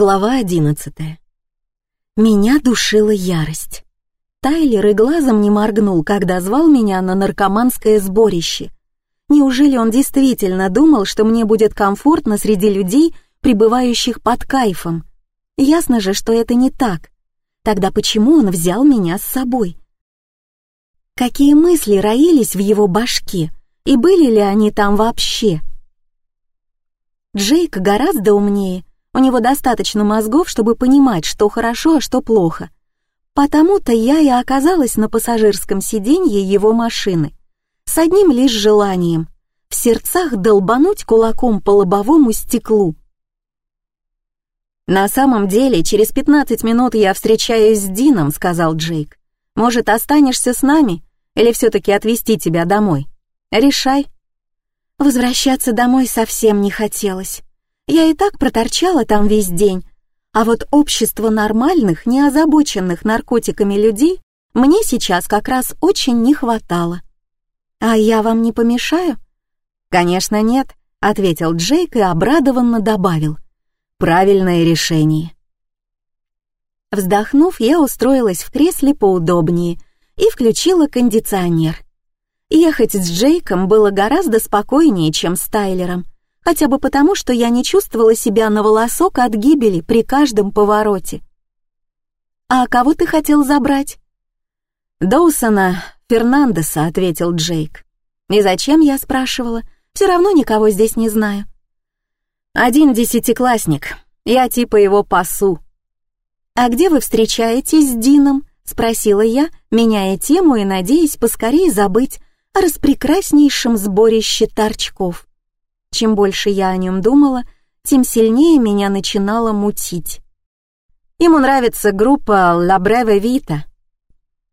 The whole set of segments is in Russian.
Глава одиннадцатая. Меня душила ярость. Тайлер и глазом не моргнул, когда звал меня на наркоманское сборище. Неужели он действительно думал, что мне будет комфортно среди людей, пребывающих под кайфом? Ясно же, что это не так. Тогда почему он взял меня с собой? Какие мысли роились в его башке, и были ли они там вообще? Джейк гораздо умнее у него достаточно мозгов, чтобы понимать, что хорошо, а что плохо. Потому-то я и оказалась на пассажирском сиденье его машины. С одним лишь желанием — в сердцах долбануть кулаком по лобовому стеклу. «На самом деле, через 15 минут я встречаюсь с Дином», — сказал Джейк. «Может, останешься с нами или все-таки отвезти тебя домой? Решай». Возвращаться домой совсем не хотелось. Я и так проторчала там весь день, а вот общество нормальных, неозабоченных наркотиками людей мне сейчас как раз очень не хватало. «А я вам не помешаю?» «Конечно нет», — ответил Джейк и обрадованно добавил. «Правильное решение». Вздохнув, я устроилась в кресле поудобнее и включила кондиционер. Ехать с Джейком было гораздо спокойнее, чем с Тайлером — хотя бы потому, что я не чувствовала себя на волосок от гибели при каждом повороте. «А кого ты хотел забрать?» «Доусона Фернандеса», — ответил Джейк. «И зачем?» — я спрашивала. «Все равно никого здесь не знаю». «Один десятиклассник. Я типа его пасу». «А где вы встречаетесь с Дином?» — спросила я, меняя тему и надеясь поскорее забыть о распрекраснейшем сборище торчков. Чем больше я о нем думала, тем сильнее меня начинало мутить. Ему нравится группа La Breve Vita.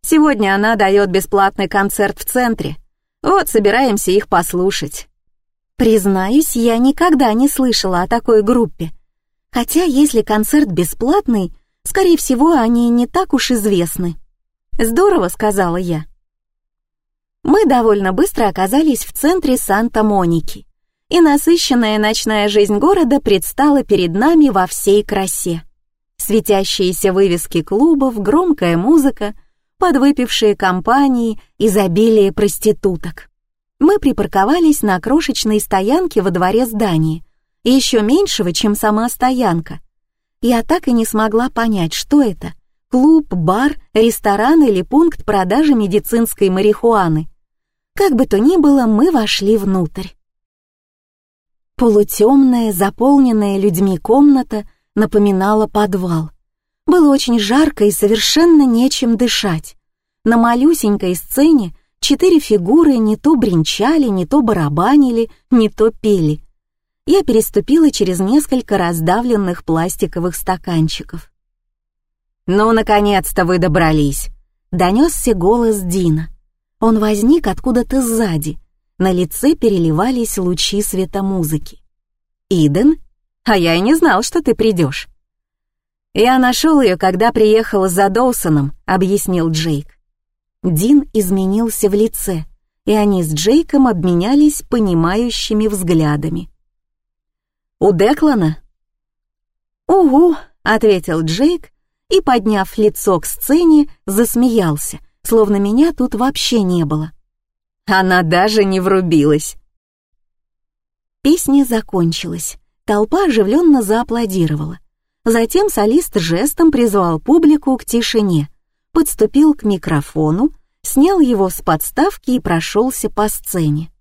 Сегодня она дает бесплатный концерт в центре. Вот собираемся их послушать. Признаюсь, я никогда не слышала о такой группе. Хотя, если концерт бесплатный, скорее всего, они не так уж известны. «Здорово», — сказала я. Мы довольно быстро оказались в центре Санта-Моники и насыщенная ночная жизнь города предстала перед нами во всей красе. Светящиеся вывески клубов, громкая музыка, подвыпившие компании, изобилие проституток. Мы припарковались на крошечной стоянке во дворе здания, еще меньшего, чем сама стоянка. Я так и не смогла понять, что это — клуб, бар, ресторан или пункт продажи медицинской марихуаны. Как бы то ни было, мы вошли внутрь. Полутемная, заполненная людьми комната напоминала подвал. Было очень жарко и совершенно нечем дышать. На малюсенькой сцене четыре фигуры не то бренчали, не то барабанили, не то пели. Я переступила через несколько раздавленных пластиковых стаканчиков. «Ну, наконец-то вы добрались!» — донесся голос Дина. Он возник откуда-то сзади — на лице переливались лучи света музыки. «Иден? А я и не знал, что ты придешь». «Я нашел ее, когда приехал за Доусоном», — объяснил Джейк. Дин изменился в лице, и они с Джейком обменялись понимающими взглядами. «У Деклана?» «Угу», — ответил Джейк и, подняв лицо к сцене, засмеялся, словно меня тут вообще не было. Она даже не врубилась. Песня закончилась. Толпа оживленно зааплодировала. Затем солист жестом призвал публику к тишине, подступил к микрофону, снял его с подставки и прошелся по сцене.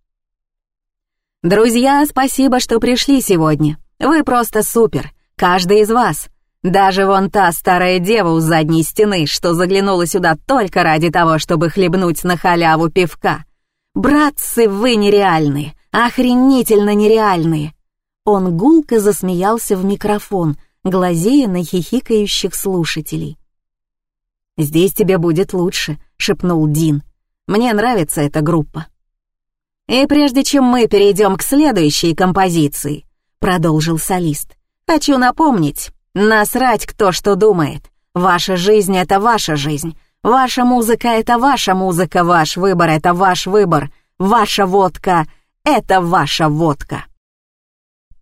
«Друзья, спасибо, что пришли сегодня. Вы просто супер, каждый из вас. Даже вон та старая дева у задней стены, что заглянула сюда только ради того, чтобы хлебнуть на халяву пивка. «Братцы, вы нереальные! Охренительно нереальные!» Он гулко засмеялся в микрофон, глазея на хихикающих слушателей. «Здесь тебе будет лучше», — шепнул Дин. «Мне нравится эта группа». «И прежде чем мы перейдем к следующей композиции», — продолжил солист, «хочу напомнить, насрать кто что думает. Ваша жизнь — это ваша жизнь, Ваша музыка — это ваша музыка, ваш выбор — это ваш выбор, ваша водка — это ваша водка.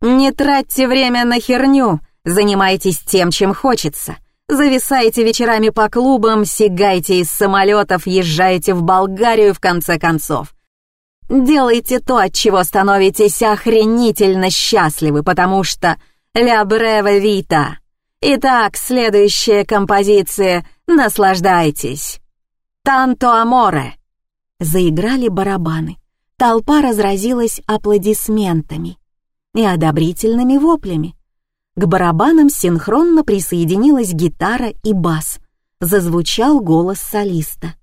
Не тратьте время на херню, занимайтесь тем, чем хочется. Зависайте вечерами по клубам, сигайте из самолетов, езжайте в Болгарию в конце концов. Делайте то, от чего становитесь охренительно счастливы, потому что «Ля Брева Вита». Итак, следующая композиция «Наслаждайтесь». «Танто Аморе». Заиграли барабаны. Толпа разразилась аплодисментами и одобрительными воплями. К барабанам синхронно присоединилась гитара и бас. Зазвучал голос солиста.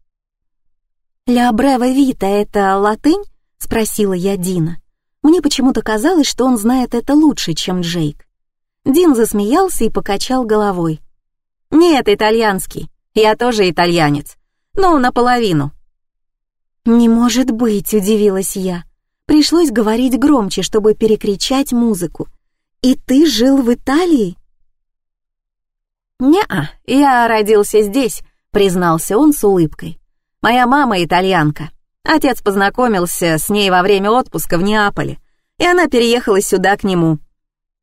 «Ля Брева Вита — это латынь?» — спросила я Дина. Мне почему-то казалось, что он знает это лучше, чем Джейк. Дин засмеялся и покачал головой. «Нет, итальянский. Я тоже итальянец. Ну, наполовину». «Не может быть», — удивилась я. Пришлось говорить громче, чтобы перекричать музыку. «И ты жил в Италии?» «Не-а, я родился здесь», — признался он с улыбкой. «Моя мама итальянка. Отец познакомился с ней во время отпуска в Неаполе, и она переехала сюда к нему.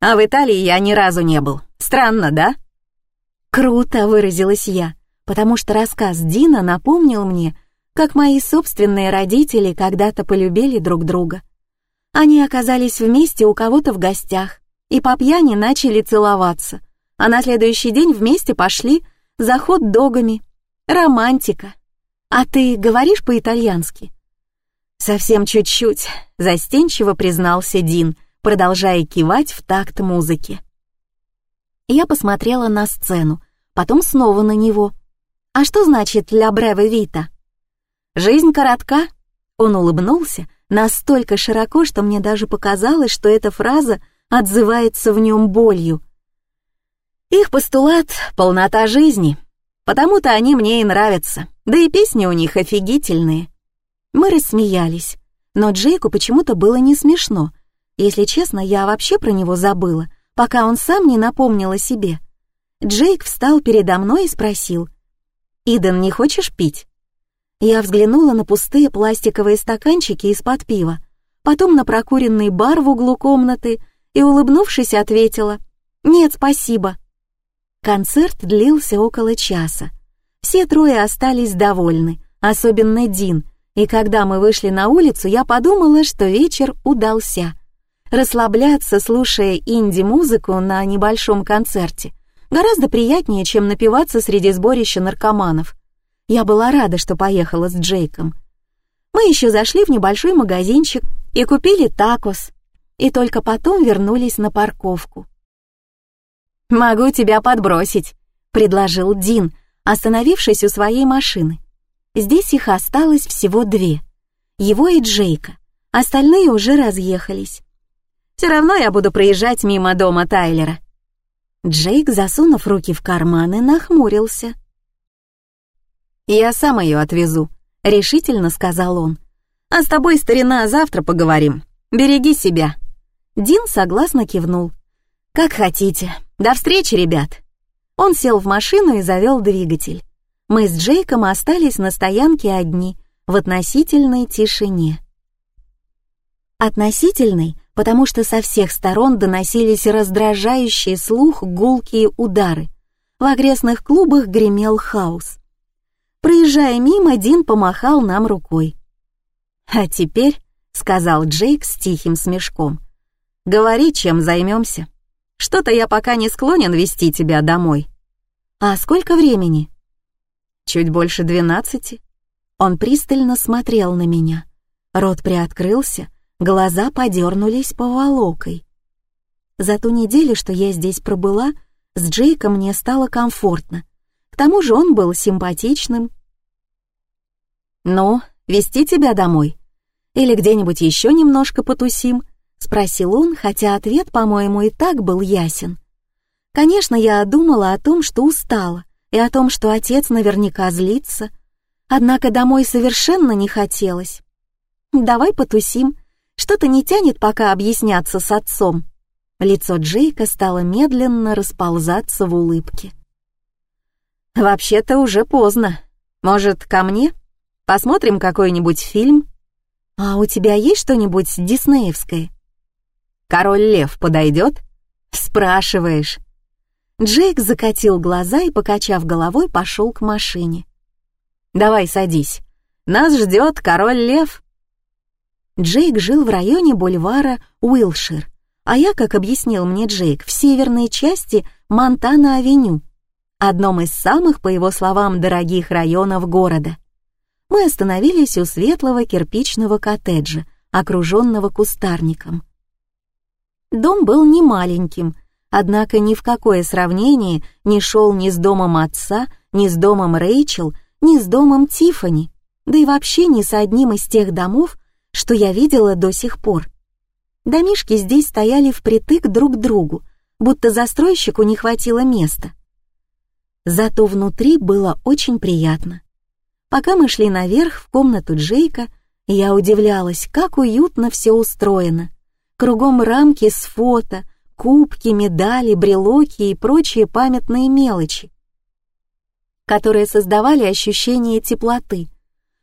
А в Италии я ни разу не был. Странно, да?» «Круто», — выразилась я, потому что рассказ Дина напомнил мне, как мои собственные родители когда-то полюбили друг друга. Они оказались вместе у кого-то в гостях и по пьяни начали целоваться, а на следующий день вместе пошли за хот-догами. Романтика. А ты говоришь по-итальянски? «Совсем чуть-чуть», — застенчиво признался Дин, продолжая кивать в такт музыки. Я посмотрела на сцену, потом снова на него. «А что значит «ля бреве вита»?» «Жизнь коротка», — он улыбнулся настолько широко, что мне даже показалось, что эта фраза отзывается в нем болью. Их постулат — полнота жизни, потому-то они мне и нравятся, да и песни у них офигительные. Мы рассмеялись, но Джейку почему-то было не смешно. Если честно, я вообще про него забыла, пока он сам не напомнил о себе. Джейк встал передо мной и спросил, «Иден, не хочешь пить?» Я взглянула на пустые пластиковые стаканчики из-под пива, потом на прокуренный бар в углу комнаты и, улыбнувшись, ответила, «Нет, спасибо». Концерт длился около часа. Все трое остались довольны, особенно Дин — и когда мы вышли на улицу, я подумала, что вечер удался. Расслабляться, слушая инди-музыку на небольшом концерте, гораздо приятнее, чем напиваться среди сборища наркоманов. Я была рада, что поехала с Джейком. Мы еще зашли в небольшой магазинчик и купили такос, и только потом вернулись на парковку. «Могу тебя подбросить», — предложил Дин, остановившись у своей машины. Здесь их осталось всего две. Его и Джейка. Остальные уже разъехались. Все равно я буду проезжать мимо дома Тайлера. Джейк, засунув руки в карманы, нахмурился. «Я сам ее отвезу», — решительно сказал он. «А с тобой, старина, завтра поговорим. Береги себя». Дин согласно кивнул. «Как хотите. До встречи, ребят». Он сел в машину и завел двигатель мы с Джейком остались на стоянке одни, в относительной тишине. Относительной, потому что со всех сторон доносились раздражающие слух гулкие удары. В окрестных клубах гремел хаос. Проезжая мимо, Дин помахал нам рукой. «А теперь», — сказал Джейк с тихим смешком, — «говори, чем займемся. Что-то я пока не склонен вести тебя домой». «А сколько времени?» чуть больше двенадцати. Он пристально смотрел на меня. Рот приоткрылся, глаза подернулись поволокой. За ту неделю, что я здесь пробыла, с Джейком мне стало комфортно. К тому же он был симпатичным. «Ну, вести тебя домой? Или где-нибудь еще немножко потусим?» — спросил он, хотя ответ, по-моему, и так был ясен. Конечно, я думала о том, что устала, и о том, что отец наверняка злится. Однако домой совершенно не хотелось. «Давай потусим. Что-то не тянет пока объясняться с отцом». Лицо Джейка стало медленно расползаться в улыбке. «Вообще-то уже поздно. Может, ко мне? Посмотрим какой-нибудь фильм? А у тебя есть что-нибудь диснеевское?» «Король Лев подойдет?» «Спрашиваешь». Джейк закатил глаза и, покачав головой, пошел к машине. «Давай садись. Нас ждет король-лев». Джейк жил в районе бульвара Уилшир, а я, как объяснил мне Джейк, в северной части Монтана-авеню, одном из самых, по его словам, дорогих районов города. Мы остановились у светлого кирпичного коттеджа, окруженного кустарником. Дом был не маленьким, однако ни в какое сравнение не шел ни с домом отца, ни с домом Рэйчел, ни с домом Тифани, да и вообще ни с одним из тех домов, что я видела до сих пор. Домишки здесь стояли впритык друг к другу, будто застройщику не хватило места. Зато внутри было очень приятно. Пока мы шли наверх в комнату Джейка, я удивлялась, как уютно все устроено. Кругом рамки с фото, кубки, медали, брелоки и прочие памятные мелочи, которые создавали ощущение теплоты.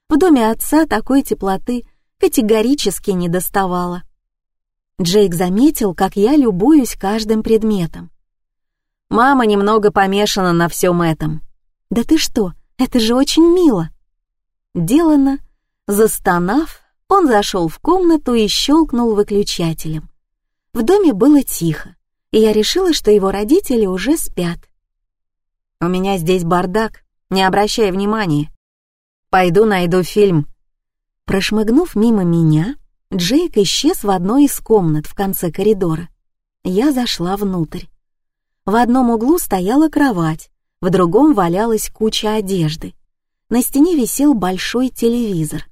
В доме отца такой теплоты категорически не доставало. Джейк заметил, как я любуюсь каждым предметом. «Мама немного помешана на всем этом». «Да ты что, это же очень мило!» Делано, застонав, он зашел в комнату и щелкнул выключателем. В доме было тихо, и я решила, что его родители уже спят. «У меня здесь бардак, не обращай внимания. Пойду найду фильм». Прошмыгнув мимо меня, Джейк исчез в одной из комнат в конце коридора. Я зашла внутрь. В одном углу стояла кровать, в другом валялась куча одежды. На стене висел большой телевизор.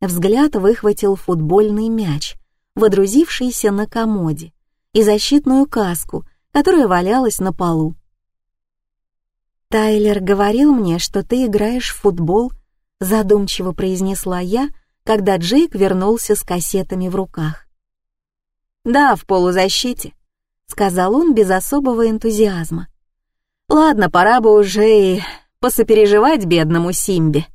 Взгляд выхватил футбольный мяч, водрузившийся на комоде, и защитную каску, которая валялась на полу. «Тайлер говорил мне, что ты играешь в футбол», задумчиво произнесла я, когда Джейк вернулся с кассетами в руках. «Да, в полузащите», — сказал он без особого энтузиазма. «Ладно, пора бы уже и посопереживать бедному Симбе».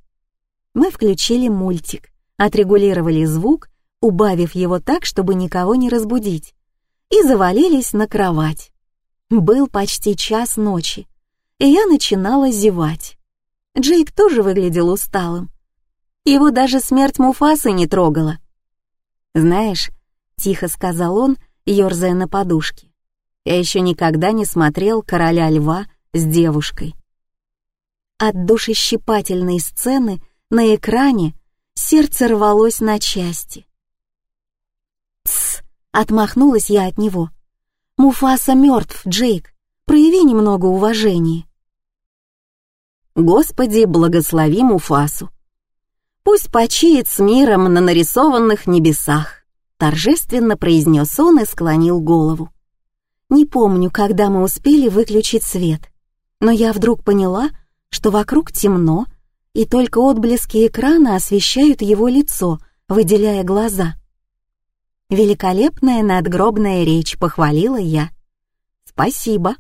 Мы включили мультик, отрегулировали звук убавив его так, чтобы никого не разбудить, и завалились на кровать. Был почти час ночи, и я начинала зевать. Джейк тоже выглядел усталым. Его даже смерть Муфасы не трогала. «Знаешь», — тихо сказал он, ерзая на подушке, «я еще никогда не смотрел «Короля льва» с девушкой». От душещипательной сцены на экране сердце рвалось на части. «Тсс!» — отмахнулась я от него. «Муфаса мертв, Джейк. Прояви немного уважения». «Господи, благослови Муфасу! Пусть почиет с миром на нарисованных небесах!» Торжественно произнес он и склонил голову. Не помню, когда мы успели выключить свет, но я вдруг поняла, что вокруг темно, и только отблески экрана освещают его лицо, выделяя глаза. «Великолепная надгробная речь», — похвалила я. «Спасибо».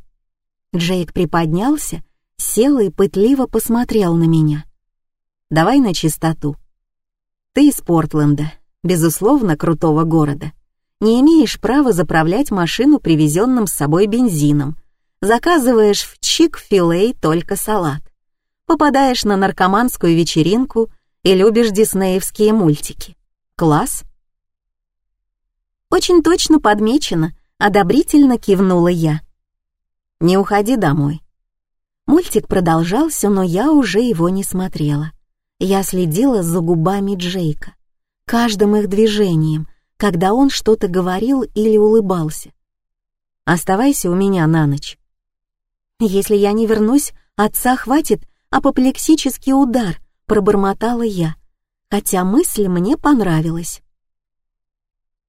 Джейк приподнялся, сел и пытливо посмотрел на меня. «Давай на чистоту. Ты из Портленда, безусловно, крутого города. Не имеешь права заправлять машину привезенным с собой бензином. Заказываешь в Чик-филей только салат. Попадаешь на наркоманскую вечеринку и любишь диснеевские мультики. Класс?» «Очень точно подмечено», — одобрительно кивнула я. «Не уходи домой». Мультик продолжался, но я уже его не смотрела. Я следила за губами Джейка, каждым их движением, когда он что-то говорил или улыбался. «Оставайся у меня на ночь». «Если я не вернусь, отца хватит апоплексический удар», — пробормотала я, хотя мысль мне понравилась.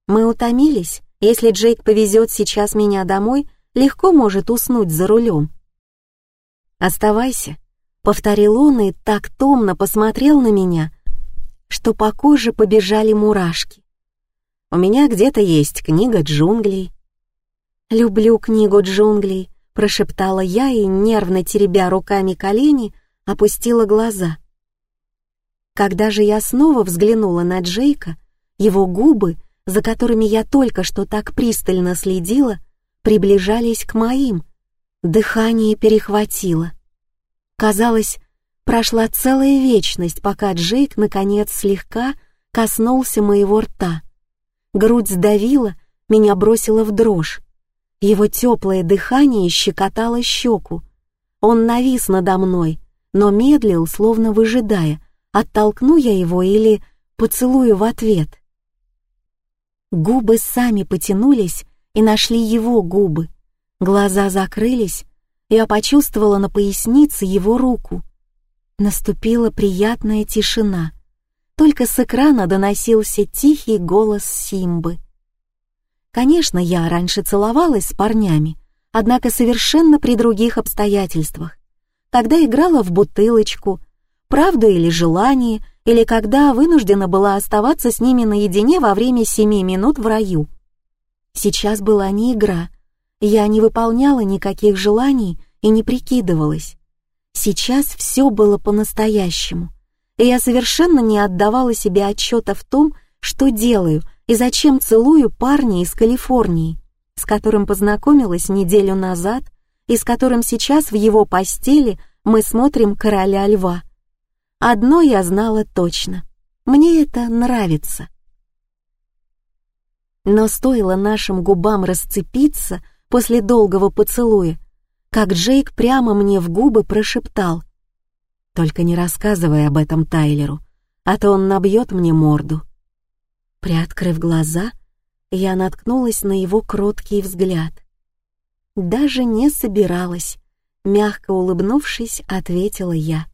Мы утомились. Если Джейк повезет сейчас меня домой, легко может уснуть за рулем. «Оставайся», — повторил он и так томно посмотрел на меня, что по коже побежали мурашки. «У меня где-то есть книга джунглей». «Люблю книгу джунглей», — прошептала я и, нервно теребя руками колени, опустила глаза. Когда же я снова взглянула на Джейка, его губы за которыми я только что так пристально следила, приближались к моим, Дыхание перехватило. Казалось, прошла целая вечность, пока Джейк, наконец, слегка коснулся моего рта. Грудь сдавила, меня бросило в дрожь. Его теплое дыхание щекотало щеку. Он навис надо мной, но медлил, словно выжидая, оттолкну я его или поцелую в ответ. Губы сами потянулись и нашли его губы. Глаза закрылись, я почувствовала на пояснице его руку. Наступила приятная тишина. Только с экрана доносился тихий голос Симбы. Конечно, я раньше целовалась с парнями, однако совершенно при других обстоятельствах. Тогда играла в бутылочку, правда или желание, или когда вынуждена была оставаться с ними наедине во время семи минут в раю. Сейчас была не игра, я не выполняла никаких желаний и не прикидывалась. Сейчас все было по-настоящему, и я совершенно не отдавала себе отчета в том, что делаю и зачем целую парня из Калифорнии, с которым познакомилась неделю назад и с которым сейчас в его постели мы смотрим «Короля льва». Одно я знала точно. Мне это нравится. Но стоило нашим губам расцепиться после долгого поцелуя, как Джейк прямо мне в губы прошептал. «Только не рассказывай об этом Тайлеру, а то он набьет мне морду». Приоткрыв глаза, я наткнулась на его кроткий взгляд. Даже не собиралась, мягко улыбнувшись, ответила я.